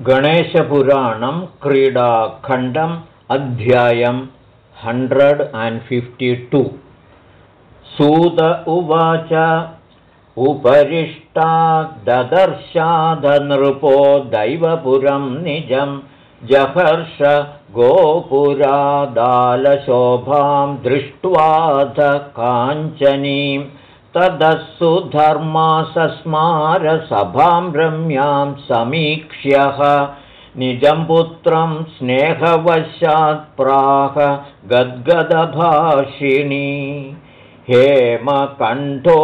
गणेशपुराणं क्रीडाखण्डम् अध्यायं hundred and fifty two. सूत उवाच ददर्शादनृपो दैवपुरं निजं जहर्ष गोपुरादालशोभां दृष्ट्वाथ काञ्चनीम् ततः सुधर्मासस्मारसभां रम्यां समीक्ष्यः। निजं पुत्रं स्नेहवशात् प्राह गद्गदभाषिणी। हेमकण्ठो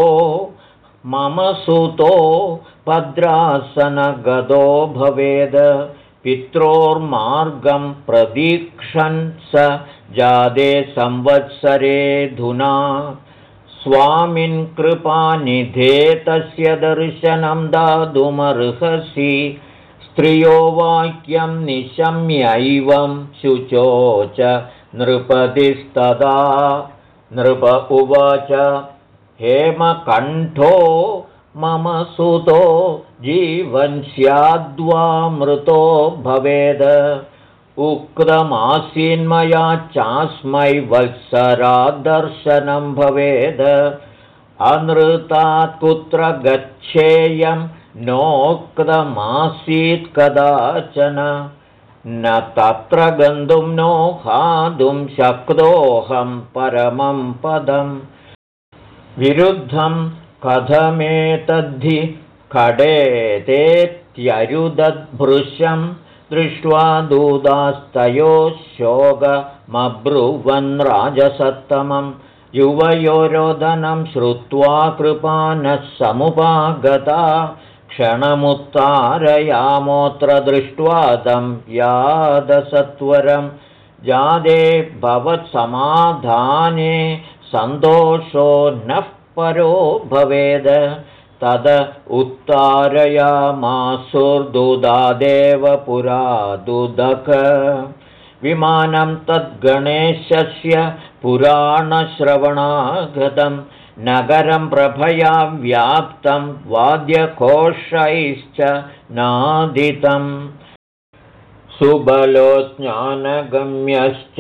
मम सुतो भद्रासनगदो भवेद। पित्रोर्मार्गं प्रदीक्षन् स जादे संवत्सरेऽधुना स्वामिन् कृपानिधे तस्य दर्शनं दातुमर्हसि। स्त्रियो वाक्यं निशम्यैवं शुचोच नृपतिस्तदा। नृप उवाच हेमकण्ठो मम सुतो जीवन् स्याद्वामृतो भवेद उक्तमासीन्मया चास्मै वत्सरादर्शनं भवेद। अनृतात् कुत्र गच्छेयं नोक्तमासीत् कदाचन। न तत्र गन्तुं नो खादुं शक्तोऽहं परमं पदम्। विरुद्धं कथमेतद्धि खडेतेत्यरुदद्भृशम् दृष्ट्वा दूदास्तयोः शोकमब्रुवन् राजसत्तमं। युवयोरोदनं श्रुत्वा कृपानः समुपागता। क्षणमुत्तारयामोऽत्र दृष्ट्वा तं यादसत्वरं। जादे भवत्समाधाने सन्तोषो नः परो भवेद तद उत्तारयामासुर्दुदादेव पुरादुदक विमानं तद्गणेशस्य पुराणश्रवणागतं नगरं प्रभया व्याप्तं वाद्यकोशैश्च नादितम् सुबलो ज्ञानगम्यश्च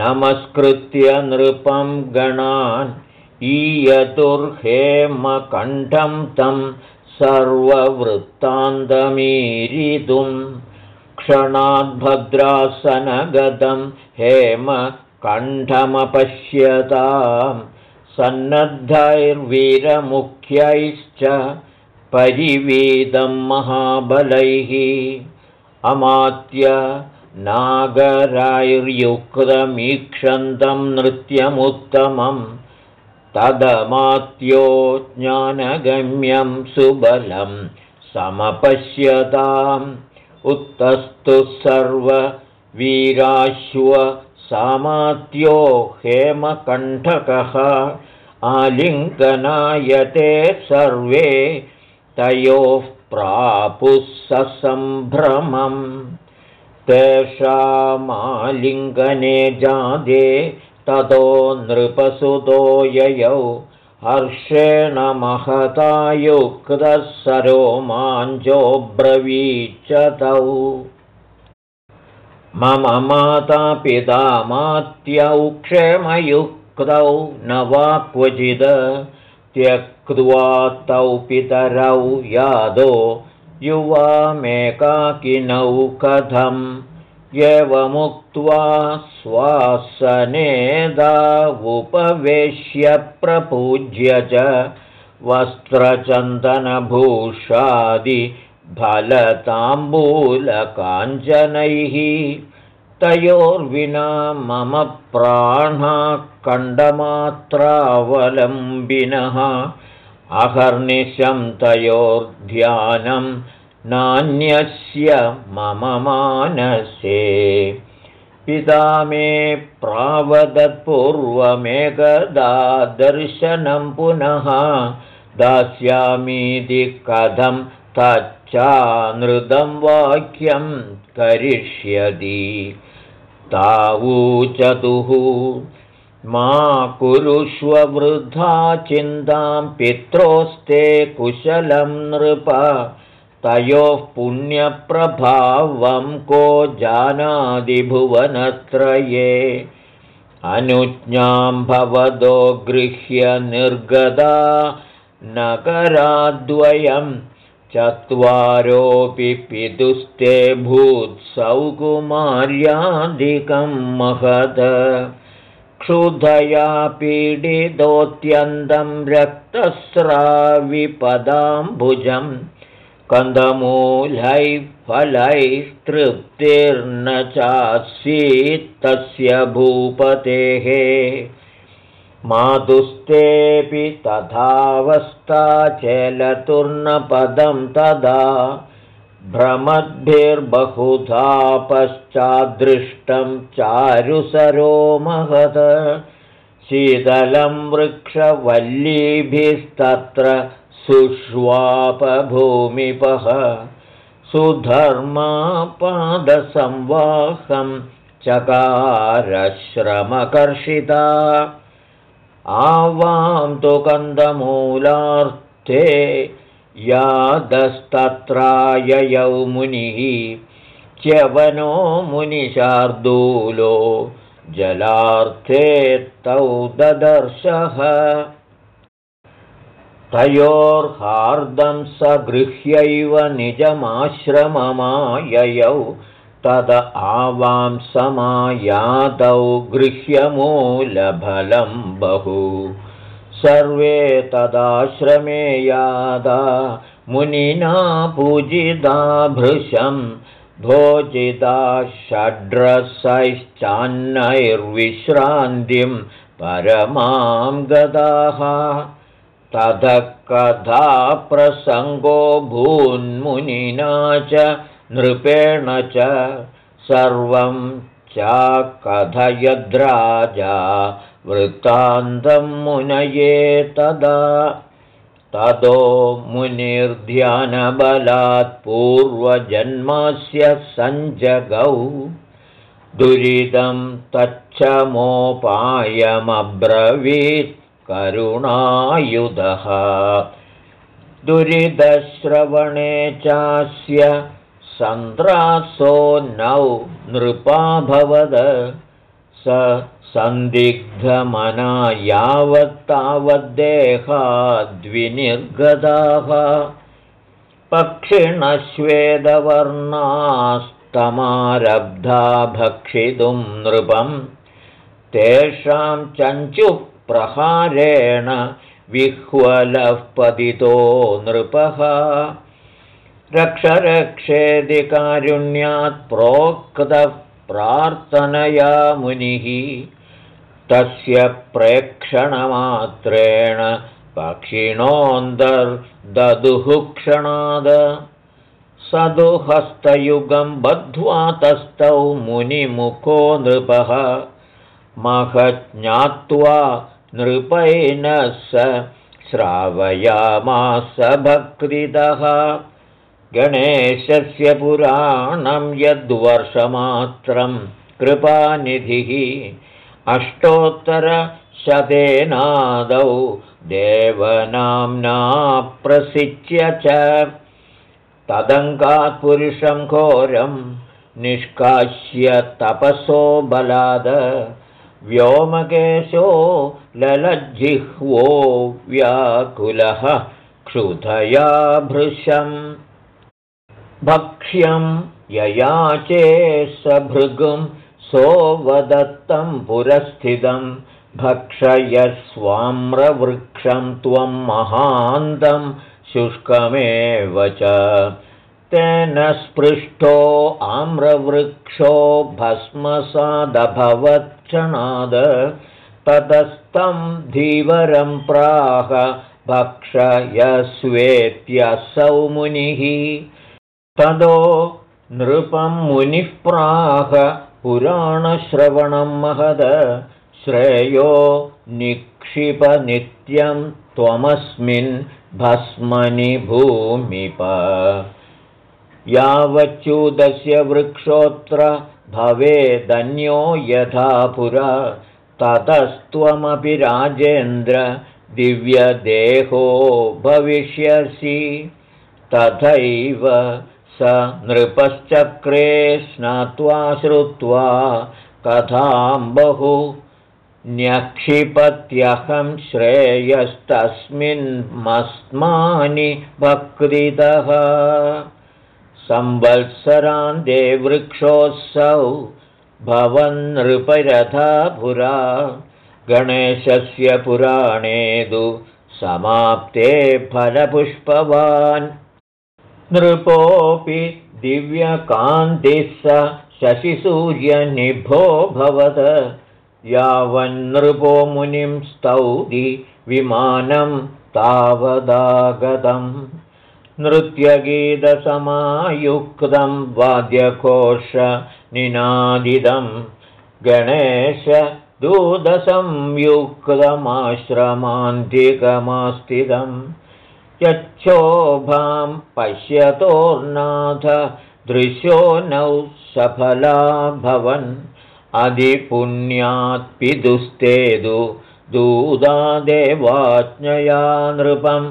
नमस्कृत्य नृपं गणान् ईयतुर्हेमकण्ठं तं सर्ववृत्तान्तमीरितुं क्षणाद्भद्रासनगतं हेमकण्ठमपश्यतां सन्नद्धैर्वीरमुख्यैश्च परिवीदं महाबलैः अमात्य नागरायुर्युक्तमीक्षन्तं नृत्यमुत्तमम् तदमात्यो ज्ञानगम्यं सुबलं समपश्यताम् उत्तस्तु सर्ववीराश्वसामात्यो हेमकण्ठकः आलिङ्गनायते सर्वे तयोः प्रापुः ससम्भ्रमम् तेषामालिङ्गने जादे ततो नृपसुतो ययौ। हर्षेण महतायुक्तः सरो माञ्जोब्रवीच तौ मम मातापिता मात्यौ क्षेमयुक्तौ न वा क्वचिद। त्यक्त्वा तौ पितरौ यादो। युवामेकाकिनौ कथम् एवमुक्त्वा उपवेश्य प्रपूज्य च वस्त्रचन्दनभूषादिफलताम्बूलकाञ्चनैः तयोर्विना मम प्राणाखण्डमात्रावलम्बिनः अहर्निशं तयोर्ध्यानम् नान्यस्य मम मानसे। पिता मे प्रावदत्पूर्वमेकदा दर्शनं पुनः दास्यामीति कथं तच्चानृतं वाक्यं करिष्यति। तावूचतुः मा कुरुष्व वृद्धा चिन्तां पित्रोस्ते कुशलं नृप तयोः पुण्यप्रभावं को भवदो गृह्य निर्गदा नगराद्वयं चत्वारोऽपि पितुस्ते भूत्सौकुमार्यादिकं महद। क्षुधया पीडितोऽत्यन्तं रक्तस्राविपदाम्बुजम् कन्दमूलैः फलैः तृप्तिर्न चासीत्तस्य भूपतेः मातुस्तेऽपि तथावस्था चेलतुर्नपदं तदा भ्रमद्भिर्बहुधा पश्चादृष्टं चारुसरो महद। शीतलं वृक्षवल्लीभिस्तत्र सुष्वापभूमिपः सुधर्मापादसंवाहं चकारश्रमकर्षिता। आवां तु कन्दमूलार्थे यादस्तत्राययौ मुनिः च्यवनो मुनिशार्दूलो जलार्थे तौ ददर्शः तयोर्हार्दं स गृह्यैव निजमाश्रममाययौ तद आवां समायातौ गृह्यमूलफलं बहु। सर्वे तदाश्रमे यादा मुनिना पूजिता भृशं भोजिता षड्रसैश्चान्नैर्विश्रान्तिं परमां गदाः ततः कथा प्रसङ्गो भून्मुनिना च नृपेण च सर्वं च कथयद्राजा वृत्तान्तं मुनये तदा। ततो मुनिर्ध्यानबलात् पूर्वजन्मस्य सञ्जगौ। दुरितं तच्छमोपायमब्रवीत् करुणायुधः। दुरिदश्रवणे चास्य सन्द्रासो नौ नृपाभवद स सन्दिग्धमना यावत्तावद्देहाद्विनिर्गताः पक्षिणश्वेदवर्णास्तमारब्धा भक्षितुं नृपं तेषां चञ्चुः प्रहारेण विह्वलः पतितो नृपः। रक्षरक्षेदि कारुण्यात् प्रोक्तः प्रार्थनया मुनिः। तस्य प्रेक्षणमात्रेण पक्षिणोऽन्तर्ददुः क्षणाद सदुहस्तयुगं बद्ध्वा तस्थौ मुनिमुखो नृपः। महज्ञात्वा नृपैन स श्रावयामास भक्तितः गणेशस्य पुराणं यद्वर्षमात्रं कृपानिधिः। अष्टोत्तरशतेनादौ देवनाम्ना प्रसिच्य च। तदङ्गात् पुरुषं घोरं निष्कास्य तपसो बलाद व्योमकेशो ललज्जिह्वो व्याकुलः क्षुधया भृशम्। भक्ष्यं ययाचे स भृगुं सोऽवदत्तं पुरस्थितं। भक्षयस्वाम्रवृक्षं त्वं महान्तं शुष्कमेव च तेन स्पृष्टो आम्रवृक्षो भस्मसादभवत्क्षणाद ततस्तं धीवरं प्राह भक्षयस्वेत्यसौ मुनिः। तदो नृपं मुनिः प्राह पुराणश्रवणं महद श्रेयो निक्षिपनित्यं त्वमस्मिन् भस्मनि भूमिप यावच्चूदस्य वृक्षोऽत्र भवेदन्यो यथा पुरा। ततस्त्वमपि राजेन्द्र दिव्यदेहो भविष्यसि। तथैव स नृपश्चक्रे स्नात्वा श्रुत्वा कथां बहु न्यक्षिपत्यहं श्रेयस्तस्मिन्मस्मानि भक्तितः संवत्सरान्ते वृक्षोऽसौ भवन्नृपरथा पुरा। गणेशस्य पुराणेदु समाप्ते फलपुष्पवान्। नृपोऽपि दिव्यकान्तिः स शशिसूर्यनिभो भवद यावन्नृपो मुनिं स्तौति विमानं तावदागतम् नृत्यगीतसमायुक्तं वाद्यकोशनिनादिदं गणेशदूतसंयुक्तमाश्रमान्तिकमास्तिदम् यच्छोभां पश्यतोर्नाथ दृश्यो नौ सफला भवन् अधिपुण्यात्पिदुस्तेदु दूदादेवाज्ञया नृपम्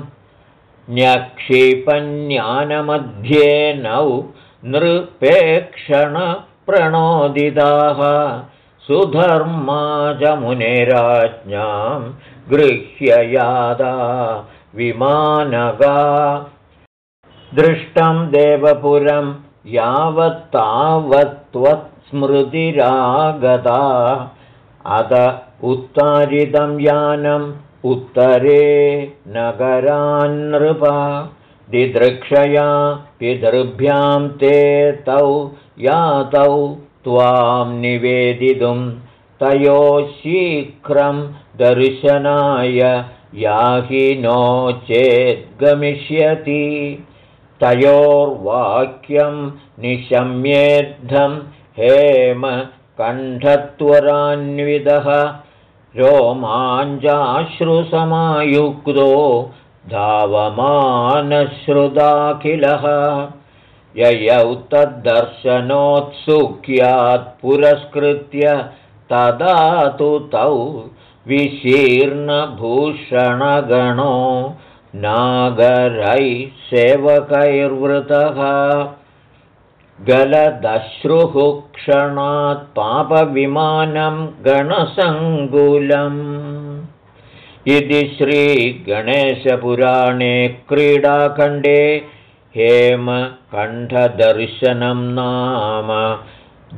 न्यक्षिपन्यानमध्ये नौ नृपेक्षणप्रणोदिताः। सुधर्मा च मुनेराज्ञां गृह्ययादा विमानगा। दृष्टं देवपुरं यावत्तावत्त्वत्स्मृतिरागता अत उत्तारितं यानम् उत्तरे नगरान्नृपा दिदृक्षया पितृभ्यां ते तौ यातौ त्वां निवेदितुं। तयोः शीघ्रं दर्शनाय याहि नो चेद्गमिष्यति। तयोर्वाक्यं निशम्येद्धं हेम कण्ठत्वरान्वितः रोमाञ्जाश्रुसमायुक्तो धावमानश्रुदाखिलः। ययौ तद्दर्शनोत्सुक्यात् पुरस्कृत्य तदा तु तौ विशीर्णभूषणगणो नागरैः सेवकैर्वृतः गलदश्रुः क्षणात् पापविमानं गणसङ्गुलम् इति श्रीगणेशपुराणे क्रीडाखण्डे हेमकण्ठदर्शनं नाम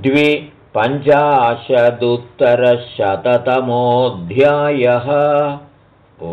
द्विपञ्चाशदुत्तरशततमोऽध्यायः। ओ